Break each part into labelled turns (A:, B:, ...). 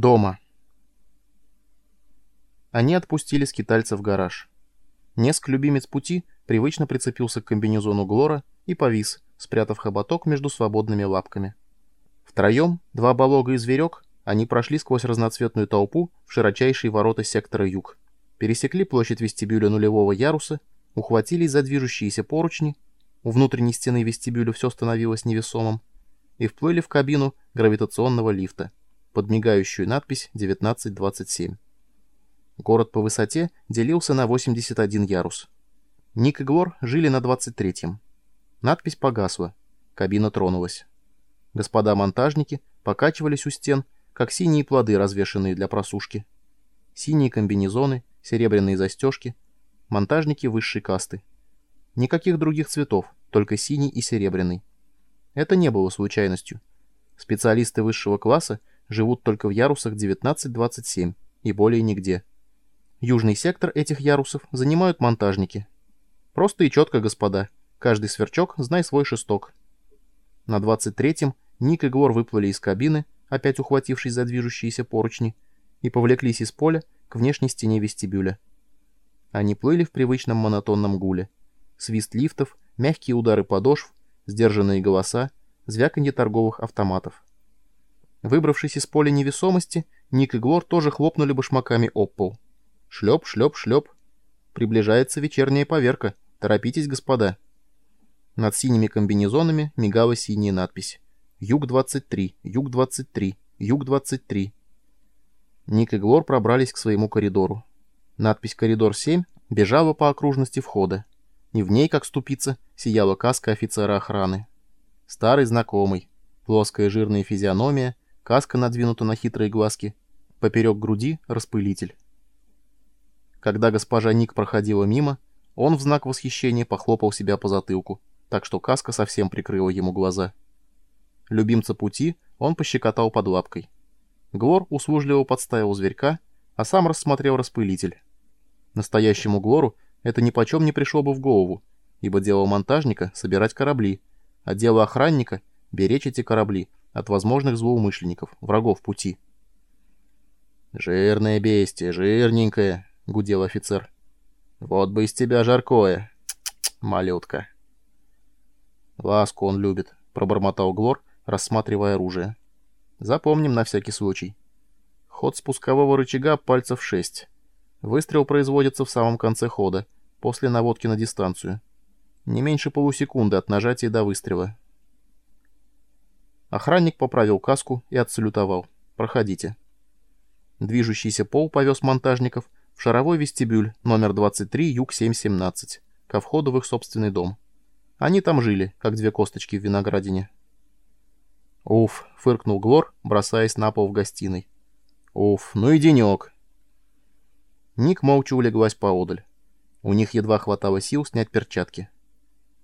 A: Дома. Они отпустили скитальца в гараж. Неск любимец пути привычно прицепился к комбинезону Глора и повис, спрятав хоботок между свободными лапками. Втроем, два болога и зверек, они прошли сквозь разноцветную толпу в широчайшие ворота сектора юг, пересекли площадь вестибюля нулевого яруса, ухватились за движущиеся поручни, у внутренней стены вестибюля все становилось невесомым, и вплыли в кабину гравитационного лифта — под мигающую надпись 1927. Город по высоте делился на 81 ярус. Ник и Глор жили на 23-м. Надпись погасла. Кабина тронулась. Господа монтажники покачивались у стен, как синие плоды, развешанные для просушки. Синие комбинезоны, серебряные застежки. Монтажники высшей касты. Никаких других цветов, только синий и серебряный. Это не было случайностью. Специалисты высшего класса живут только в ярусах 19-27 и более нигде. Южный сектор этих ярусов занимают монтажники. Просто и четко, господа. Каждый сверчок знай свой шесток. На 23-м Ник и Глор выплыли из кабины, опять ухватившись за движущиеся поручни, и повлеклись из поля к внешней стене вестибюля. Они плыли в привычном монотонном гуле. Свист лифтов, мягкие удары подошв, сдержанные голоса, звяканье торговых автоматов. Выбравшись из поля невесомости, Ник и Глор тоже хлопнули башмаками об пол. Шлеп, шлеп, шлеп. Приближается вечерняя поверка. Торопитесь, господа. Над синими комбинезонами мигала синяя надпись. Юг-23, Юг-23, Юг-23. Ник и Глор пробрались к своему коридору. Надпись «Коридор 7» бежала по окружности входа. И в ней, как ступица, сияла каска офицера охраны. Старый знакомый. Плоская жирная физиономия, Каска надвинута на хитрые глазки. Поперек груди — распылитель. Когда госпожа Ник проходила мимо, он в знак восхищения похлопал себя по затылку, так что каска совсем прикрыла ему глаза. Любимца пути он пощекотал под лапкой. Глор услужливо подставил зверька, а сам рассмотрел распылитель. Настоящему Глору это ни почем не пришло бы в голову, ибо дело монтажника — собирать корабли, а дело охранника — беречь эти корабли — от возможных злоумышленников, врагов пути. «Жирное бестие, жирненькое», — гудел офицер. «Вот бы из тебя жаркое, малютка». «Ласку он любит», — пробормотал Глор, рассматривая оружие. «Запомним на всякий случай. Ход спускового рычага пальцев шесть. Выстрел производится в самом конце хода, после наводки на дистанцию. Не меньше полусекунды от нажатия до выстрела. Охранник поправил каску и отсалютовал. «Проходите». Движущийся пол повез монтажников в шаровой вестибюль номер 23 Юг-717, ко входу в их собственный дом. Они там жили, как две косточки в виноградине. «Уф», — фыркнул Глор, бросаясь на пол в гостиной. «Уф, ну и денек». Ник молча улеглась поодаль. У них едва хватало сил снять перчатки.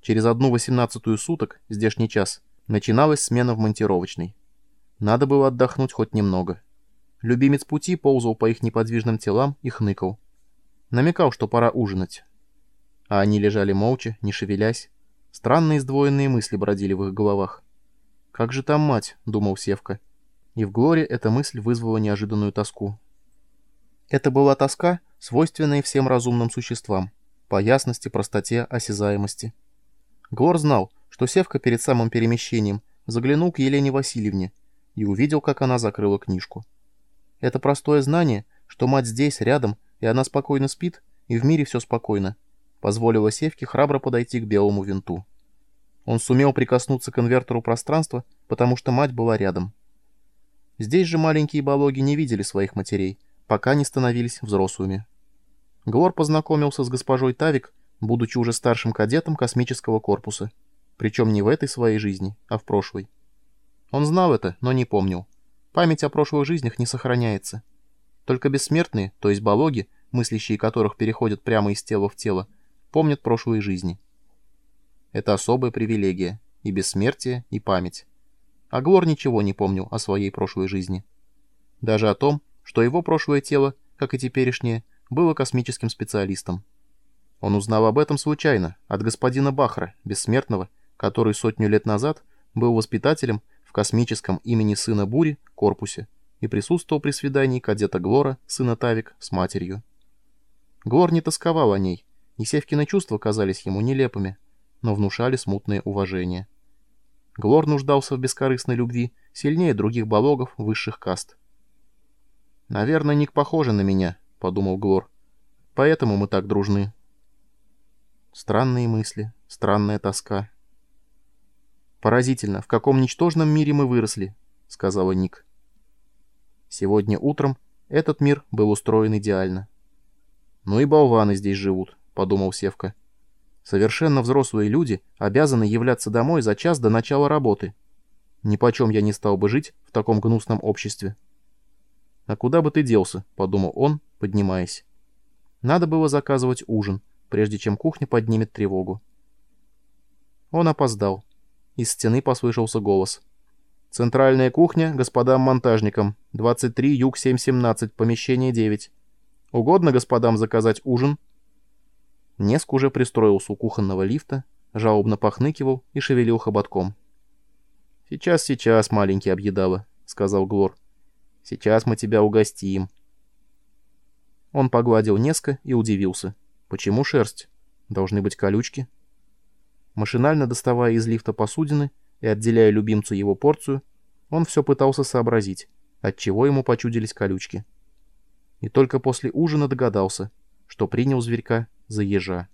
A: Через одну восемнадцатую суток, здешний час, Начиналась смена в монтировочной. Надо было отдохнуть хоть немного. Любимец пути ползал по их неподвижным телам и хныкал. Намекал, что пора ужинать. А они лежали молча, не шевелясь. Странные сдвоенные мысли бродили в их головах. «Как же там мать?» — думал Севка. И в Глоре эта мысль вызвала неожиданную тоску. Это была тоска, свойственная всем разумным существам, по ясности, простоте, осязаемости. Глор знал, что Севка перед самым перемещением заглянул к Елене Васильевне и увидел, как она закрыла книжку. Это простое знание, что мать здесь, рядом, и она спокойно спит, и в мире все спокойно, позволило Севке храбро подойти к белому винту. Он сумел прикоснуться к инвертору пространства, потому что мать была рядом. Здесь же маленькие балоги не видели своих матерей, пока не становились взрослыми. Глор познакомился с госпожой Тавик, будучи уже старшим кадетом космического корпуса. Причем не в этой своей жизни, а в прошлой. Он знал это, но не помнил. Память о прошлых жизнях не сохраняется. Только бессмертные, то есть балоги, мыслящие которых переходят прямо из тела в тело, помнят прошлые жизни. Это особая привилегия, и бессмертие, и память. А Глор ничего не помнил о своей прошлой жизни. Даже о том, что его прошлое тело, как и теперешнее, было космическим специалистом. Он узнал об этом случайно, от господина Бахра, бессмертного, который сотню лет назад был воспитателем в космическом имени сына Бури корпусе и присутствовал при свидании кадета Глора, сына Тавик, с матерью. Глор не тосковал о ней, и Севкины чувства казались ему нелепыми, но внушали смутное уважение. Глор нуждался в бескорыстной любви сильнее других балогов высших каст. «Наверное, Ник похожа на меня», — подумал Глор. «Поэтому мы так дружны». Странные мысли, странная тоска. «Поразительно, в каком ничтожном мире мы выросли», — сказала Ник. Сегодня утром этот мир был устроен идеально. «Ну и болваны здесь живут», — подумал Севка. «Совершенно взрослые люди обязаны являться домой за час до начала работы. Ни почем я не стал бы жить в таком гнусном обществе». «А куда бы ты делся?» — подумал он, поднимаясь. «Надо было заказывать ужин, прежде чем кухня поднимет тревогу». Он опоздал. Из стены послышался голос. «Центральная кухня господам монтажникам. 23 юг 717, помещение 9. Угодно господам заказать ужин?» Неск уже пристроился у кухонного лифта, жалобно похныкивал и шевелил хоботком. «Сейчас, сейчас, маленький объедава», — сказал Глор. «Сейчас мы тебя угостим». Он погладил Неска и удивился. «Почему шерсть? Должны быть колючки?» Машинально доставая из лифта посудины и отделяя любимцу его порцию, он все пытался сообразить, отчего ему почудились колючки. И только после ужина догадался, что принял зверька за ежа.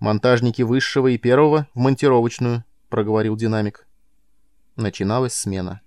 A: «Монтажники высшего и первого в монтировочную», — проговорил динамик. Начиналась смена.